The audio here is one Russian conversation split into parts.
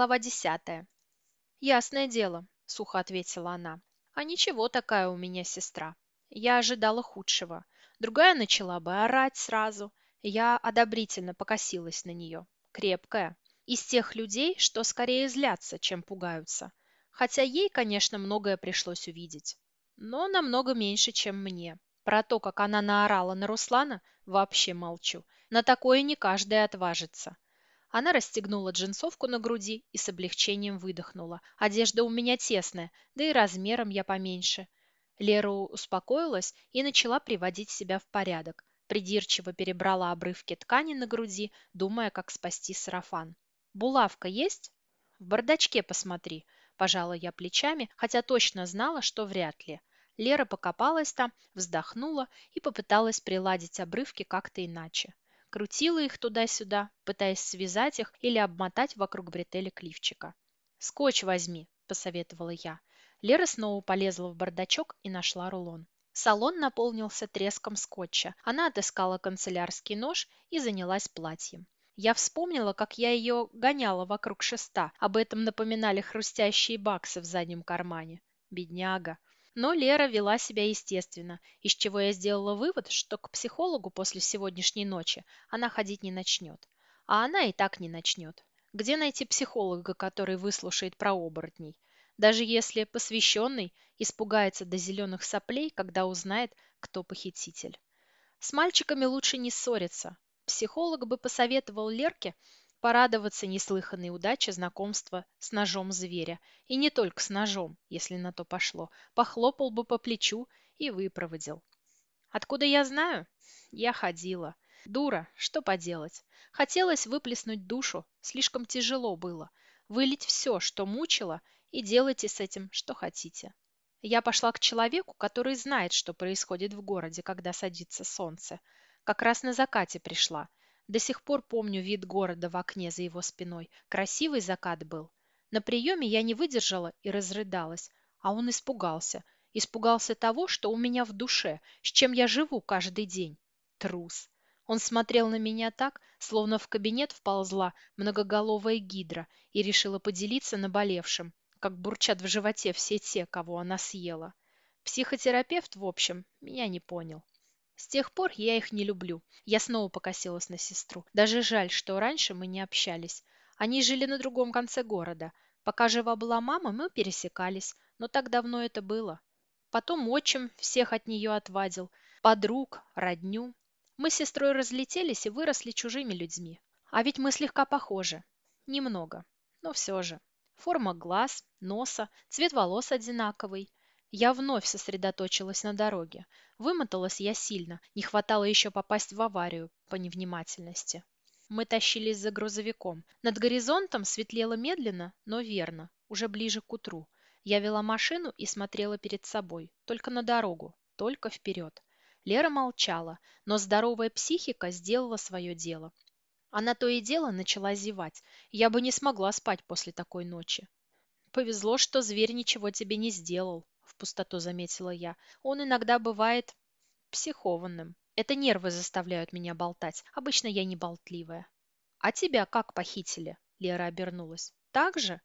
Глава десятая. «Ясное дело», — сухо ответила она. «А ничего такая у меня сестра. Я ожидала худшего. Другая начала бы орать сразу. Я одобрительно покосилась на нее. Крепкая. Из тех людей, что скорее злятся, чем пугаются. Хотя ей, конечно, многое пришлось увидеть. Но намного меньше, чем мне. Про то, как она наорала на Руслана, вообще молчу. На такое не каждый отважится. Она расстегнула джинсовку на груди и с облегчением выдохнула. Одежда у меня тесная, да и размером я поменьше. Лера успокоилась и начала приводить себя в порядок. Придирчиво перебрала обрывки ткани на груди, думая, как спасти сарафан. «Булавка есть?» «В бардачке посмотри», – пожала я плечами, хотя точно знала, что вряд ли. Лера покопалась там, вздохнула и попыталась приладить обрывки как-то иначе крутила их туда-сюда, пытаясь связать их или обмотать вокруг бретелек лифчика. «Скотч возьми», – посоветовала я. Лера снова полезла в бардачок и нашла рулон. Салон наполнился треском скотча. Она отыскала канцелярский нож и занялась платьем. Я вспомнила, как я ее гоняла вокруг шеста. Об этом напоминали хрустящие баксы в заднем кармане. Бедняга. Но Лера вела себя естественно, из чего я сделала вывод, что к психологу после сегодняшней ночи она ходить не начнет. А она и так не начнет. Где найти психолога, который выслушает про оборотней? Даже если посвященный испугается до зеленых соплей, когда узнает, кто похититель. С мальчиками лучше не ссориться. Психолог бы посоветовал Лерке порадоваться неслыханной удаче знакомства с ножом зверя. И не только с ножом, если на то пошло. Похлопал бы по плечу и выпроводил. Откуда я знаю? Я ходила. Дура, что поделать. Хотелось выплеснуть душу, слишком тяжело было. Вылить все, что мучило, и делайте с этим, что хотите. Я пошла к человеку, который знает, что происходит в городе, когда садится солнце. Как раз на закате пришла – до сих пор помню вид города в окне за его спиной. Красивый закат был. На приеме я не выдержала и разрыдалась, а он испугался. Испугался того, что у меня в душе, с чем я живу каждый день. Трус. Он смотрел на меня так, словно в кабинет вползла многоголовая гидра и решила поделиться наболевшим, как бурчат в животе все те, кого она съела. Психотерапевт, в общем, меня не понял. С тех пор я их не люблю. Я снова покосилась на сестру. Даже жаль, что раньше мы не общались. Они жили на другом конце города. Пока жива была мама, мы пересекались, но так давно это было. Потом отчим всех от нее отвадил. Подруг, родню. Мы с сестрой разлетелись и выросли чужими людьми. А ведь мы слегка похожи. Немного, но все же. Форма глаз, носа, цвет волос одинаковый. Я вновь сосредоточилась на дороге. Вымоталась я сильно, не хватало еще попасть в аварию по невнимательности. Мы тащились за грузовиком. Над горизонтом светлело медленно, но верно, уже ближе к утру. Я вела машину и смотрела перед собой, только на дорогу, только вперед. Лера молчала, но здоровая психика сделала свое дело. Она то и дело начала зевать. Я бы не смогла спать после такой ночи. Повезло, что зверь ничего тебе не сделал, в пустоту заметила я. Он иногда бывает психованным. Это нервы заставляют меня болтать. Обычно я не болтливая. А тебя как похитили? Лера обернулась. Так же?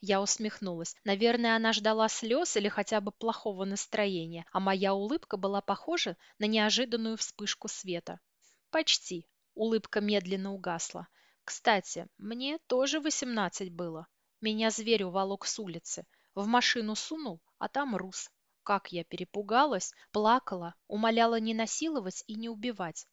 Я усмехнулась. Наверное, она ждала слез или хотя бы плохого настроения, а моя улыбка была похожа на неожиданную вспышку света. Почти. Улыбка медленно угасла. Кстати, мне тоже восемнадцать было. Меня зверь уволок с улицы. В машину сунул, а там Рус. Как я перепугалась, плакала, умоляла не насиловать и не убивать.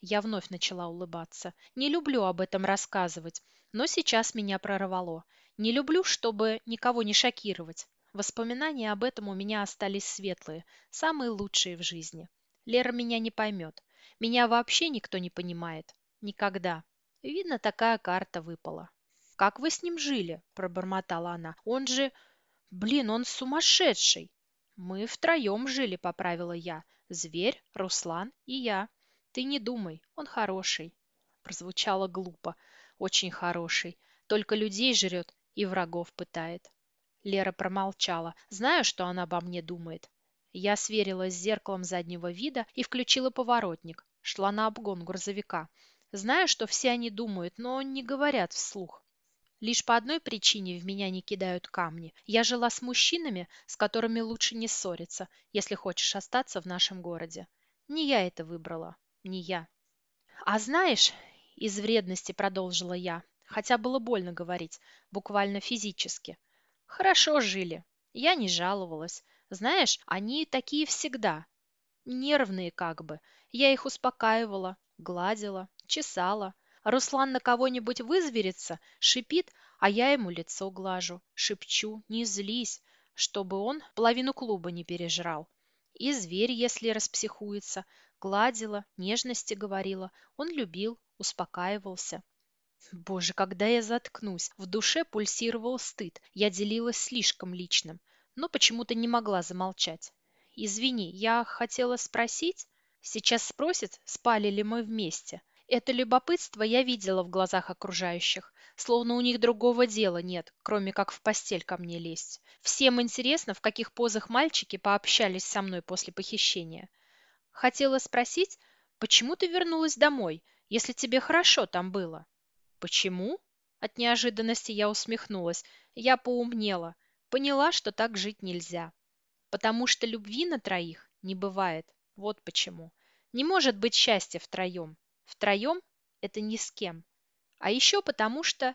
Я вновь начала улыбаться. Не люблю об этом рассказывать, но сейчас меня прорвало. Не люблю, чтобы никого не шокировать. Воспоминания об этом у меня остались светлые, самые лучшие в жизни. Лера меня не поймет. Меня вообще никто не понимает. Никогда. Видно, такая карта выпала. «Как вы с ним жили?» – пробормотала она. «Он же... Блин, он сумасшедший. Мы втроем жили, поправила я. Зверь, Руслан и я. Ты не думай, он хороший. Прозвучало глупо. Очень хороший. Только людей жрет и врагов пытает. Лера промолчала. Знаю, что она обо мне думает. Я сверилась с зеркалом заднего вида и включила поворотник. Шла на обгон грузовика. Знаю, что все они думают, но не говорят вслух. Лишь по одной причине в меня не кидают камни. Я жила с мужчинами, с которыми лучше не ссориться, если хочешь остаться в нашем городе. Не я это выбрала. Не я. А знаешь, из вредности продолжила я, хотя было больно говорить, буквально физически. Хорошо жили. Я не жаловалась. Знаешь, они такие всегда. Нервные как бы. Я их успокаивала, гладила, чесала. Руслан на кого-нибудь вызверится, шипит, а я ему лицо глажу, шепчу, не злись, чтобы он половину клуба не пережрал. И зверь, если распсихуется, гладила, нежности говорила, он любил, успокаивался. Боже, когда я заткнусь, в душе пульсировал стыд, я делилась слишком личным, но почему-то не могла замолчать. Извини, я хотела спросить, сейчас спросит, спали ли мы вместе, это любопытство я видела в глазах окружающих, словно у них другого дела нет, кроме как в постель ко мне лезть. Всем интересно, в каких позах мальчики пообщались со мной после похищения. Хотела спросить, почему ты вернулась домой, если тебе хорошо там было? Почему? От неожиданности я усмехнулась. Я поумнела. Поняла, что так жить нельзя. Потому что любви на троих не бывает. Вот почему. Не может быть счастья втроем. Втроем – это ни с кем. А еще потому что...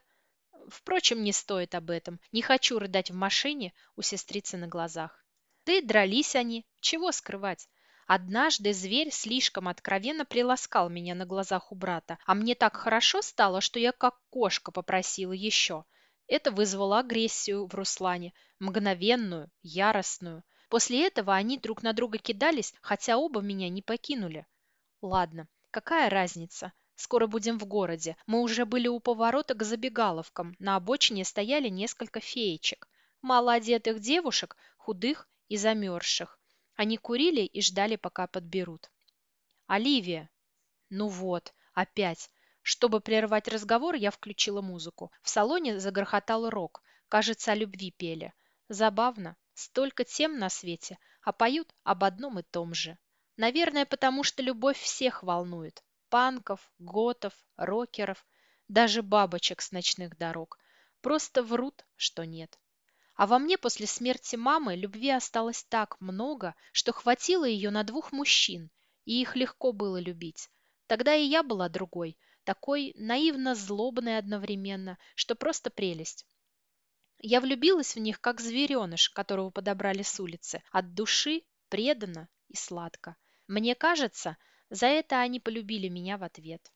Впрочем, не стоит об этом. Не хочу рыдать в машине у сестрицы на глазах. Да и дрались они. Чего скрывать? Однажды зверь слишком откровенно приласкал меня на глазах у брата, а мне так хорошо стало, что я как кошка попросила еще. Это вызвало агрессию в Руслане, мгновенную, яростную. После этого они друг на друга кидались, хотя оба меня не покинули. Ладно, Какая разница? Скоро будем в городе. Мы уже были у поворота к забегаловкам. На обочине стояли несколько феечек. Мало одетых девушек, худых и замерзших. Они курили и ждали, пока подберут. «Оливия!» «Ну вот, опять!» Чтобы прервать разговор, я включила музыку. В салоне загрохотал рок. Кажется, о любви пели. Забавно. Столько тем на свете, а поют об одном и том же. Наверное, потому что любовь всех волнует. Панков, готов, рокеров, даже бабочек с ночных дорог. Просто врут, что нет. А во мне после смерти мамы любви осталось так много, что хватило ее на двух мужчин, и их легко было любить. Тогда и я была другой, такой наивно-злобной одновременно, что просто прелесть. Я влюбилась в них, как звереныш, которого подобрали с улицы, от души, преданно и сладко. Мне кажется, за это они полюбили меня в ответ.